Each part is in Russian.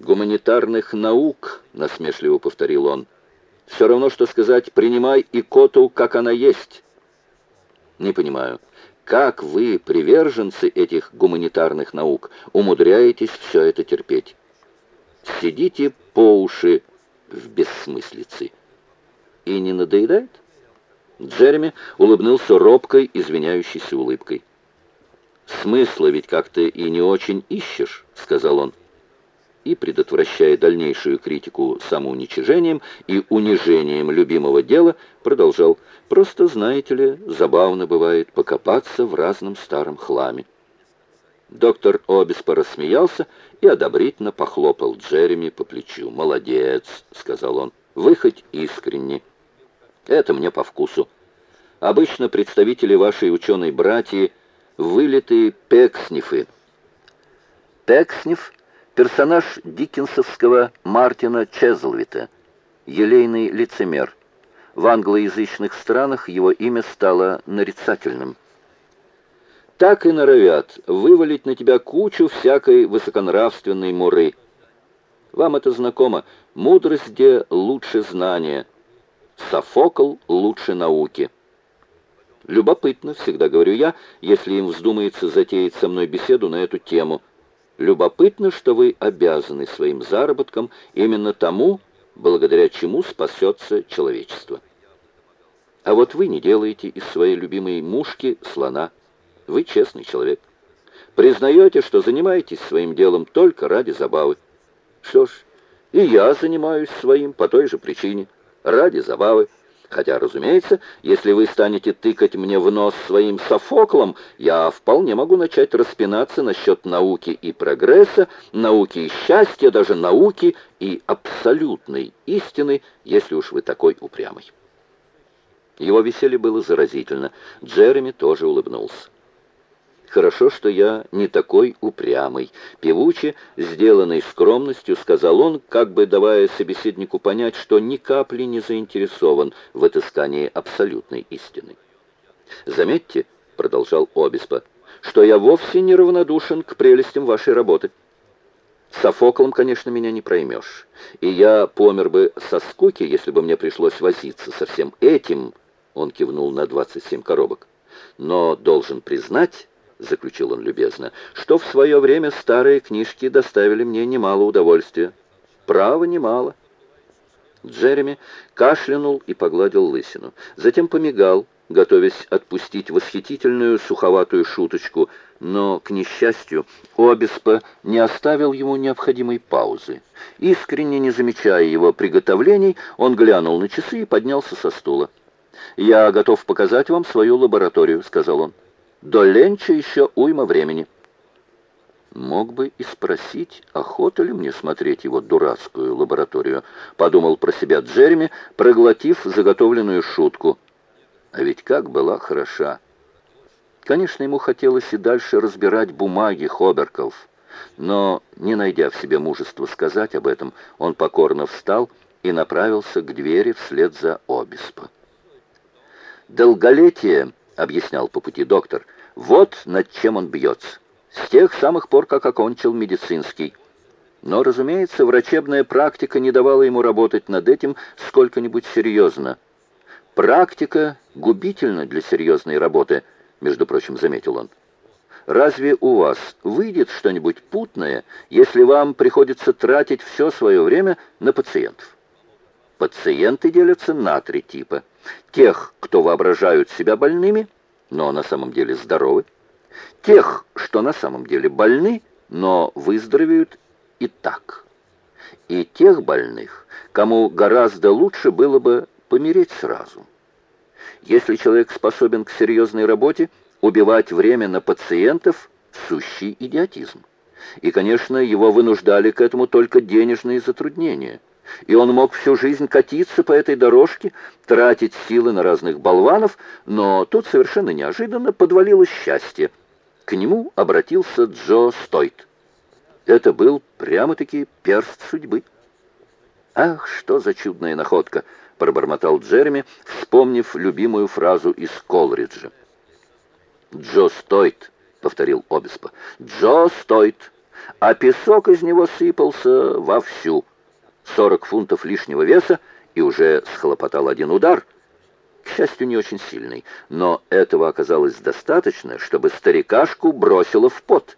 «Гуманитарных наук», — насмешливо повторил он. «Все равно, что сказать, принимай икоту, как она есть». «Не понимаю, как вы, приверженцы этих гуманитарных наук, умудряетесь все это терпеть? Сидите по уши в бессмыслице. И не надоедает?» Джереми улыбнулся робкой, извиняющейся улыбкой. «Смысла ведь как-то и не очень ищешь», — сказал он. И, предотвращая дальнейшую критику самоуничижением и унижением любимого дела, продолжал. «Просто, знаете ли, забавно бывает покопаться в разном старом хламе». Доктор Обеспо рассмеялся и одобрительно похлопал Джереми по плечу. «Молодец», — сказал он, — «вы хоть искренне». Это мне по вкусу. Обычно представители вашей ученой братьи вылитые пекснифы. Пексниф — персонаж диккенсовского Мартина Чезлвита, елейный лицемер. В англоязычных странах его имя стало нарицательным. Так и норовят вывалить на тебя кучу всякой высоконравственной муры. Вам это знакомо. Мудрость где лучше знания — Софокл лучше науки. Любопытно, всегда говорю я, если им вздумается затеять со мной беседу на эту тему. Любопытно, что вы обязаны своим заработком именно тому, благодаря чему спасется человечество. А вот вы не делаете из своей любимой мушки слона. Вы честный человек. Признаете, что занимаетесь своим делом только ради забавы. Что ж, и я занимаюсь своим по той же причине – ради забавы. Хотя, разумеется, если вы станете тыкать мне в нос своим софоклом, я вполне могу начать распинаться насчет науки и прогресса, науки и счастья, даже науки и абсолютной истины, если уж вы такой упрямый. Его веселье было заразительно. Джереми тоже улыбнулся. Хорошо, что я не такой упрямый. Певуче, сделанной скромностью, сказал он, как бы давая собеседнику понять, что ни капли не заинтересован в отыскании абсолютной истины. «Заметьте», — продолжал Обеспо, — «что я вовсе не равнодушен к прелестям вашей работы. Софоклом, конечно, меня не проймешь, и я помер бы со скуки, если бы мне пришлось возиться со всем этим», — он кивнул на 27 коробок. «Но должен признать...» — заключил он любезно, — что в свое время старые книжки доставили мне немало удовольствия. Право, немало. Джереми кашлянул и погладил лысину. Затем помигал, готовясь отпустить восхитительную суховатую шуточку, но, к несчастью, Обеспо не оставил ему необходимой паузы. Искренне не замечая его приготовлений, он глянул на часы и поднялся со стула. «Я готов показать вам свою лабораторию», — сказал он. До ленча еще уйма времени. Мог бы и спросить, охота ли мне смотреть его дурацкую лабораторию, подумал про себя Джереми, проглотив заготовленную шутку. А ведь как была хороша. Конечно, ему хотелось и дальше разбирать бумаги Хоберков, но, не найдя в себе мужества сказать об этом, он покорно встал и направился к двери вслед за Обеспо. Долголетие объяснял по пути доктор, вот над чем он бьется. С тех самых пор, как окончил медицинский. Но, разумеется, врачебная практика не давала ему работать над этим сколько-нибудь серьезно. Практика губительна для серьезной работы, между прочим, заметил он. Разве у вас выйдет что-нибудь путное, если вам приходится тратить все свое время на пациентов? Пациенты делятся на три типа. Тех, кто воображают себя больными, но на самом деле здоровы. Тех, что на самом деле больны, но выздоровеют и так. И тех больных, кому гораздо лучше было бы помереть сразу. Если человек способен к серьезной работе, убивать время на пациентов – сущий идиотизм. И, конечно, его вынуждали к этому только денежные затруднения – и он мог всю жизнь катиться по этой дорожке, тратить силы на разных болванов, но тут совершенно неожиданно подвалилось счастье. К нему обратился Джо Стойт. Это был прямо-таки перст судьбы. «Ах, что за чудная находка!» — пробормотал Джереми, вспомнив любимую фразу из Колриджа. «Джо Стойт», — повторил Обеспо. «Джо Стойт. а песок из него сыпался вовсю. Сорок фунтов лишнего веса и уже схлопотал один удар. К счастью, не очень сильный, но этого оказалось достаточно, чтобы старикашку бросило в пот.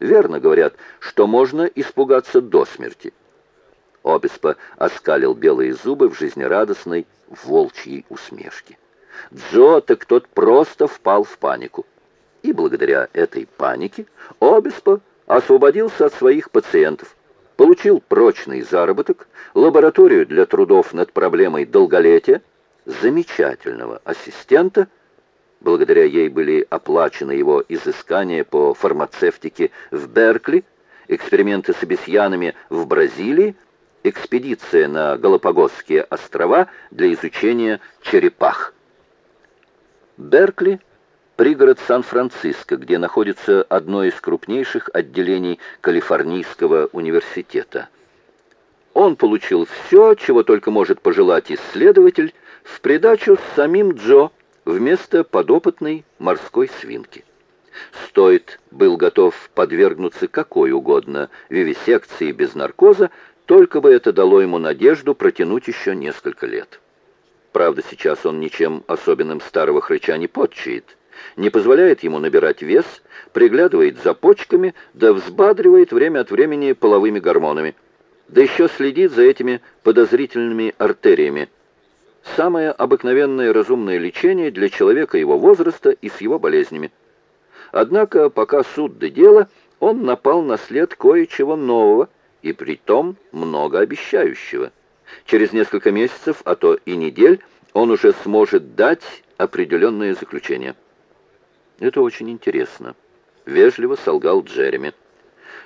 Верно говорят, что можно испугаться до смерти. Обеспо оскалил белые зубы в жизнерадостной волчьей усмешке. Джо так тот просто впал в панику. И благодаря этой панике Обеспо освободился от своих пациентов, получил прочный заработок, лабораторию для трудов над проблемой долголетия, замечательного ассистента, благодаря ей были оплачены его изыскания по фармацевтике в Беркли, эксперименты с обезьянами в Бразилии, экспедиция на Галапагосские острова для изучения черепах. Беркли – пригород Сан-Франциско, где находится одно из крупнейших отделений Калифорнийского университета. Он получил все, чего только может пожелать исследователь, в придачу с самим Джо вместо подопытной морской свинки. Стоит был готов подвергнуться какой угодно вивисекции без наркоза, только бы это дало ему надежду протянуть еще несколько лет. Правда, сейчас он ничем особенным старого хрыча не подчает, не позволяет ему набирать вес, приглядывает за почками, да взбадривает время от времени половыми гормонами, да еще следит за этими подозрительными артериями. Самое обыкновенное разумное лечение для человека его возраста и с его болезнями. Однако, пока суд до дела, он напал на след кое-чего нового, и притом многообещающего. Через несколько месяцев, а то и недель, он уже сможет дать определенное заключение. Это очень интересно. Вежливо солгал Джереми.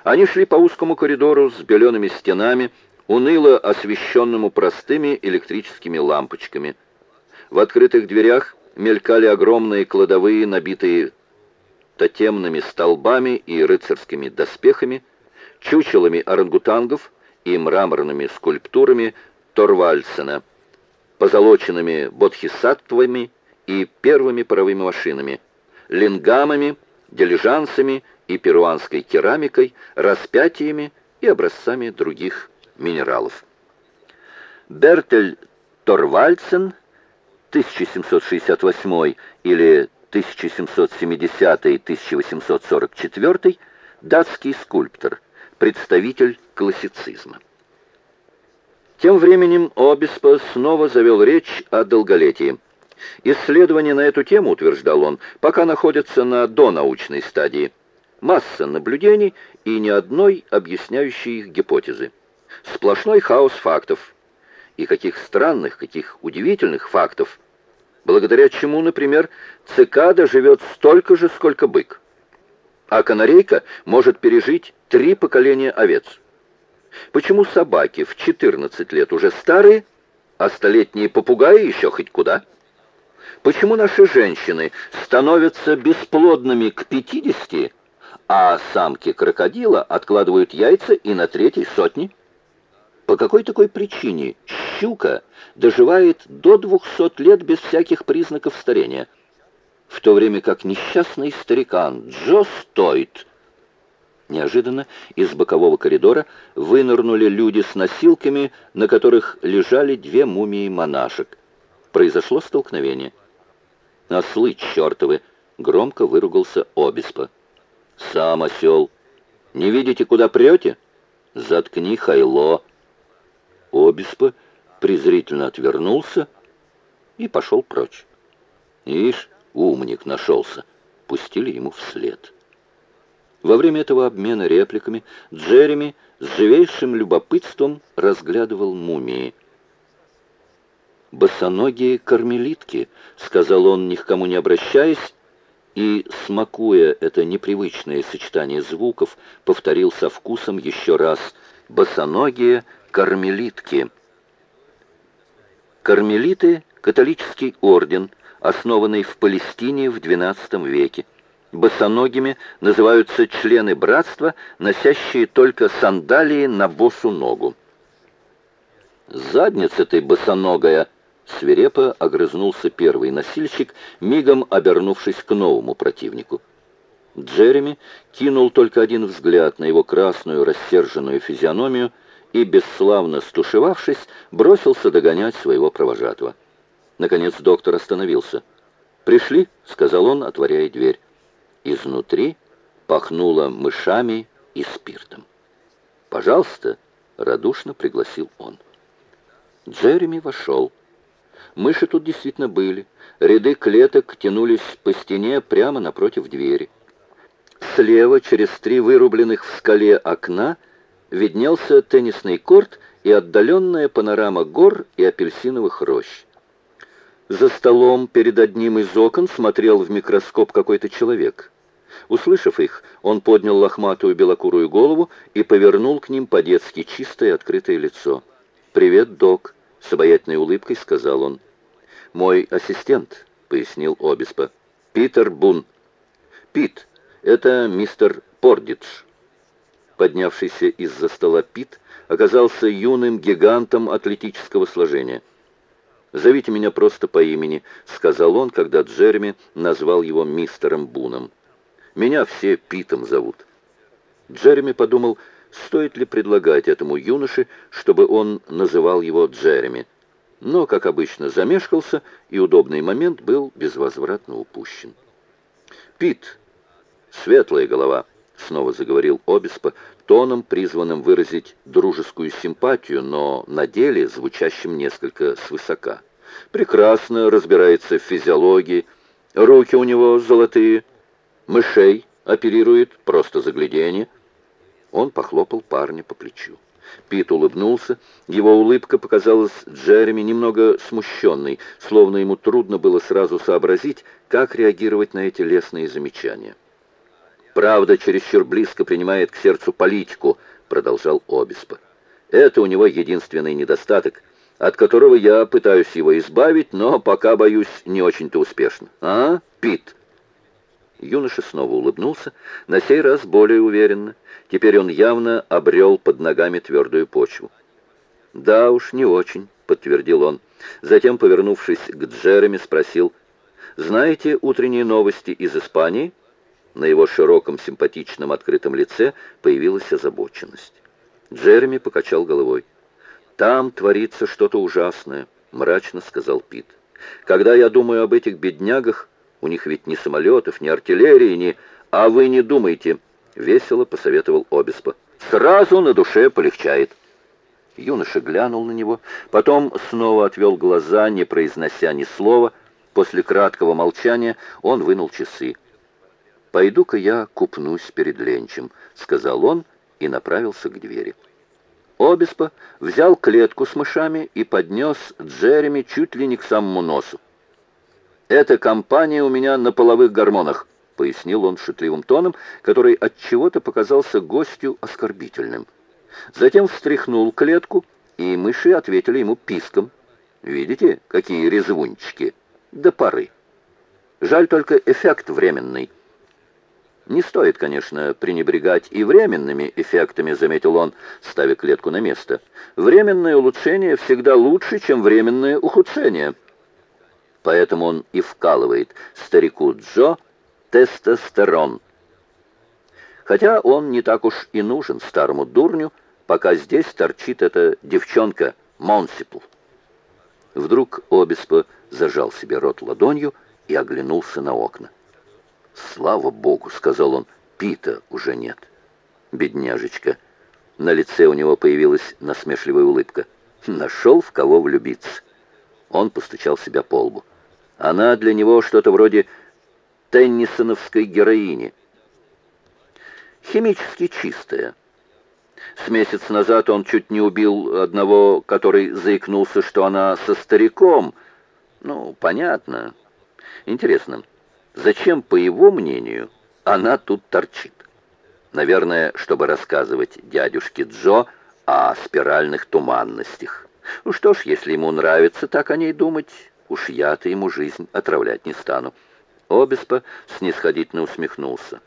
Они шли по узкому коридору с белеными стенами, уныло освещенному простыми электрическими лампочками. В открытых дверях мелькали огромные кладовые, набитые тотемными столбами и рыцарскими доспехами, чучелами орангутангов и мраморными скульптурами Торвальсена, позолоченными бодхисаттвами и первыми паровыми машинами, лингамами, дилижансами и перуанской керамикой, распятиями и образцами других минералов. Бертель Торвальдсен, 1768 или 1770-1844, датский скульптор – представитель классицизма. Тем временем Обеспо снова завел речь о долголетии. Исследования на эту тему, утверждал он, пока находятся на донаучной стадии. Масса наблюдений и ни одной объясняющей их гипотезы. Сплошной хаос фактов. И каких странных, каких удивительных фактов. Благодаря чему, например, цикада живет столько же, сколько бык а канарейка может пережить три поколения овец. Почему собаки в 14 лет уже старые, а столетние попугаи еще хоть куда? Почему наши женщины становятся бесплодными к 50, а самки крокодила откладывают яйца и на третьей сотни? По какой такой причине щука доживает до 200 лет без всяких признаков старения – в то время как несчастный старикан Джо Стойт... Неожиданно из бокового коридора вынырнули люди с носилками, на которых лежали две мумии монашек. Произошло столкновение. «Ослы чертовы!» — громко выругался Обеспо. «Сам осел! Не видите, куда прете? Заткни хайло!» Обеспо презрительно отвернулся и пошел прочь. «Ишь, Умник нашелся. Пустили ему вслед. Во время этого обмена репликами Джереми с живейшим любопытством разглядывал мумии. «Босоногие кармелитки», — сказал он, ни к кому не обращаясь, и, смакуя это непривычное сочетание звуков, повторил со вкусом еще раз «босоногие кармелитки». Кармелиты — католический орден — основанный в Палестине в XII веке. Босоногими называются члены братства, носящие только сандалии на босу ногу. «Задница ты босоногая!» Свирепо огрызнулся первый носильщик, мигом обернувшись к новому противнику. Джереми кинул только один взгляд на его красную рассерженную физиономию и, бесславно стушевавшись, бросился догонять своего провожатого. Наконец доктор остановился. «Пришли», — сказал он, отворяя дверь. Изнутри пахнуло мышами и спиртом. «Пожалуйста», — радушно пригласил он. Джереми вошел. Мыши тут действительно были. Ряды клеток тянулись по стене прямо напротив двери. Слева, через три вырубленных в скале окна, виднелся теннисный корт и отдаленная панорама гор и апельсиновых рощ. За столом перед одним из окон смотрел в микроскоп какой-то человек. Услышав их, он поднял лохматую белокурую голову и повернул к ним по-детски чистое открытое лицо. «Привет, док», — с обаятельной улыбкой сказал он. «Мой ассистент», — пояснил Обеспо. «Питер Бун». «Пит, это мистер Пордидж». Поднявшийся из-за стола Пит оказался юным гигантом атлетического сложения. «Зовите меня просто по имени», — сказал он, когда Джереми назвал его мистером Буном. «Меня все Питом зовут». Джереми подумал, стоит ли предлагать этому юноше, чтобы он называл его Джереми. Но, как обычно, замешкался, и удобный момент был безвозвратно упущен. «Пит, светлая голова», — снова заговорил Обеспо, тоном, призванным выразить дружескую симпатию, но на деле звучащим несколько свысока. «Прекрасно разбирается в физиологии, руки у него золотые, мышей оперирует, просто загляденье». Он похлопал парня по плечу. Пит улыбнулся. Его улыбка показалась Джереми немного смущенной, словно ему трудно было сразу сообразить, как реагировать на эти лестные замечания. «Правда, чересчур близко принимает к сердцу политику», — продолжал Обеспо. «Это у него единственный недостаток, от которого я пытаюсь его избавить, но пока, боюсь, не очень-то успешно. А, Пит?» Юноша снова улыбнулся, на сей раз более уверенно. Теперь он явно обрел под ногами твердую почву. «Да уж, не очень», — подтвердил он. Затем, повернувшись к Джереми, спросил, «Знаете утренние новости из Испании?» На его широком, симпатичном, открытом лице появилась озабоченность. Джереми покачал головой. «Там творится что-то ужасное», — мрачно сказал Пит. «Когда я думаю об этих беднягах, у них ведь ни самолетов, ни артиллерии, ни... А вы не думайте, — весело посоветовал Обеспо. Сразу на душе полегчает. Юноша глянул на него, потом снова отвел глаза, не произнося ни слова. После краткого молчания он вынул часы. «Пойду-ка я купнусь перед Ленчем», — сказал он и направился к двери. Обеспо взял клетку с мышами и поднес Джереми чуть ли не к самому носу. «Эта компания у меня на половых гормонах», — пояснил он шутливым тоном, который от чего-то показался гостю оскорбительным. Затем встряхнул клетку, и мыши ответили ему писком. «Видите, какие резвунчики? До поры. Жаль только эффект временный». «Не стоит, конечно, пренебрегать и временными эффектами», — заметил он, ставя клетку на место. «Временное улучшение всегда лучше, чем временное ухудшение». Поэтому он и вкалывает старику Джо тестостерон. Хотя он не так уж и нужен старому дурню, пока здесь торчит эта девчонка Монсипл. Вдруг Обеспо зажал себе рот ладонью и оглянулся на окна. «Слава Богу!» — сказал он. «Пита уже нет». «Бедняжечка!» На лице у него появилась насмешливая улыбка. «Нашел, в кого влюбиться». Он постучал себя по лбу. Она для него что-то вроде теннисоновской героини. Химически чистая. С месяц назад он чуть не убил одного, который заикнулся, что она со стариком. Ну, понятно. Интересно, зачем, по его мнению, она тут торчит? Наверное, чтобы рассказывать дядюшке Джо о спиральных туманностях. Ну что ж, если ему нравится так о ней думать, Уж я-то ему жизнь отравлять не стану. Обеспо снисходительно усмехнулся.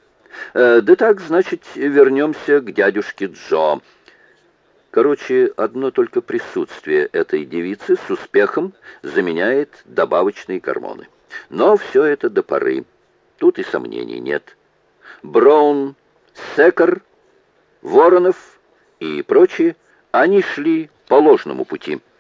«Э, «Да так, значит, вернемся к дядюшке Джо». Короче, одно только присутствие этой девицы с успехом заменяет добавочные гормоны. Но все это до поры. Тут и сомнений нет. Браун, Секер, Воронов и прочие, они шли по ложному пути –